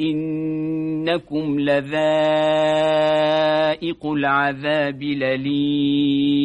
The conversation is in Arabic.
إنكم لذائق العذاب لليم